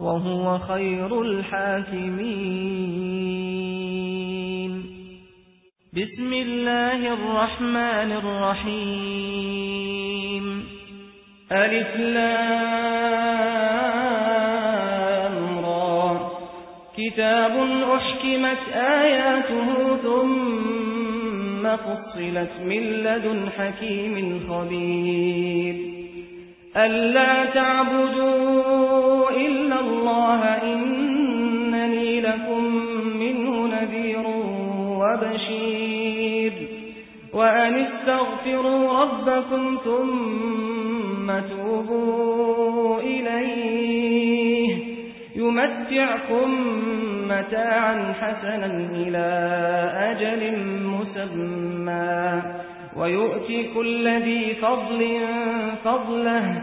وهو خير الحاكمين. بسم الله الرحمن الرحيم. ألف لامرى كتاب أحكمت آياته ثم فصلت من لدن حكيم خبير. ألا تعبدوا إلا الله إنني لكم منه نذير وبشير. وأن استغفروا ربكم ثم توبوا إليه. يمتعكم متاعا حسنا إلى أجل مسمى. ويؤتي كل ذي فضل فضله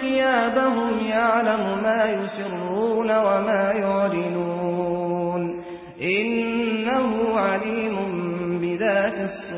ثيابهم يعلم ما يسرون وما يعلنون. إنه عليم بذات الصدور.